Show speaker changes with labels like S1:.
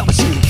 S1: しよ武士魂